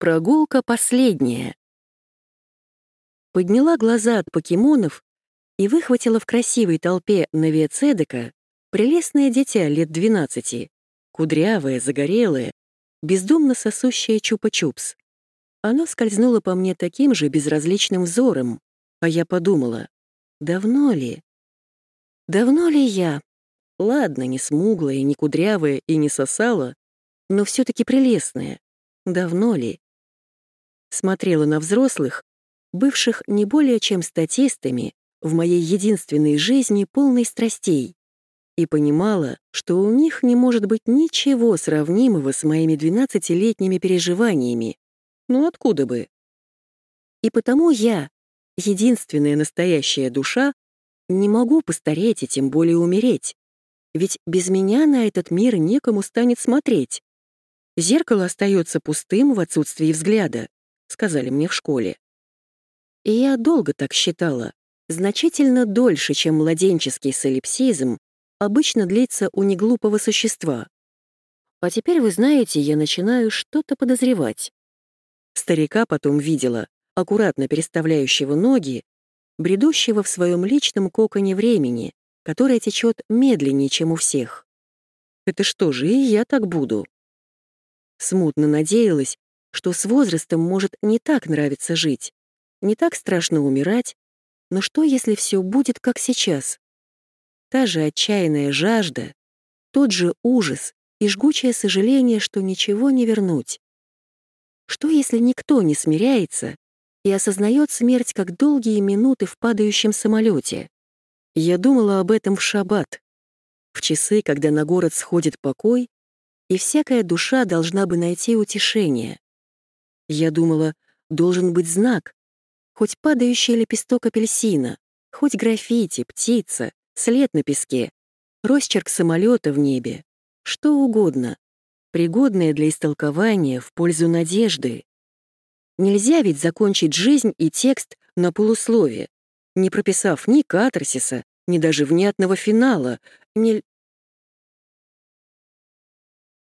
Прогулка последняя. Подняла глаза от покемонов и выхватила в красивой толпе Навиацедека прелестное дитя лет 12, кудрявое, загорелое, бездумно сосущее чупа-чупс. Оно скользнуло по мне таким же безразличным взором, а я подумала, давно ли? Давно ли я? Ладно, не смуглая, не кудрявая и не сосала, но все таки прелестная. Давно ли? Смотрела на взрослых, бывших не более чем статистами в моей единственной жизни полной страстей, и понимала, что у них не может быть ничего сравнимого с моими двенадцатилетними переживаниями. Ну откуда бы? И потому я, единственная настоящая душа, не могу постареть и тем более умереть. Ведь без меня на этот мир некому станет смотреть. Зеркало остается пустым в отсутствии взгляда, сказали мне в школе. И я долго так считала, значительно дольше, чем младенческий солипсизм обычно длится у неглупого существа. А теперь, вы знаете, я начинаю что-то подозревать. Старика потом видела, аккуратно переставляющего ноги, бредущего в своем личном коконе времени, которое течет медленнее, чем у всех. Это что же, и я так буду? Смутно надеялась, что с возрастом может не так нравиться жить, не так страшно умирать, но что, если все будет как сейчас? Та же отчаянная жажда, тот же ужас и жгучее сожаление, что ничего не вернуть. Что, если никто не смиряется и осознает смерть как долгие минуты в падающем самолете? Я думала об этом в шаббат, в часы, когда на город сходит покой, и всякая душа должна бы найти утешение. Я думала, должен быть знак, хоть падающий лепесток апельсина, хоть граффити, птица, след на песке, росчерк самолета в небе, что угодно, пригодное для истолкования в пользу надежды. Нельзя ведь закончить жизнь и текст на полуслове, не прописав ни катарсиса, ни даже внятного финала, не...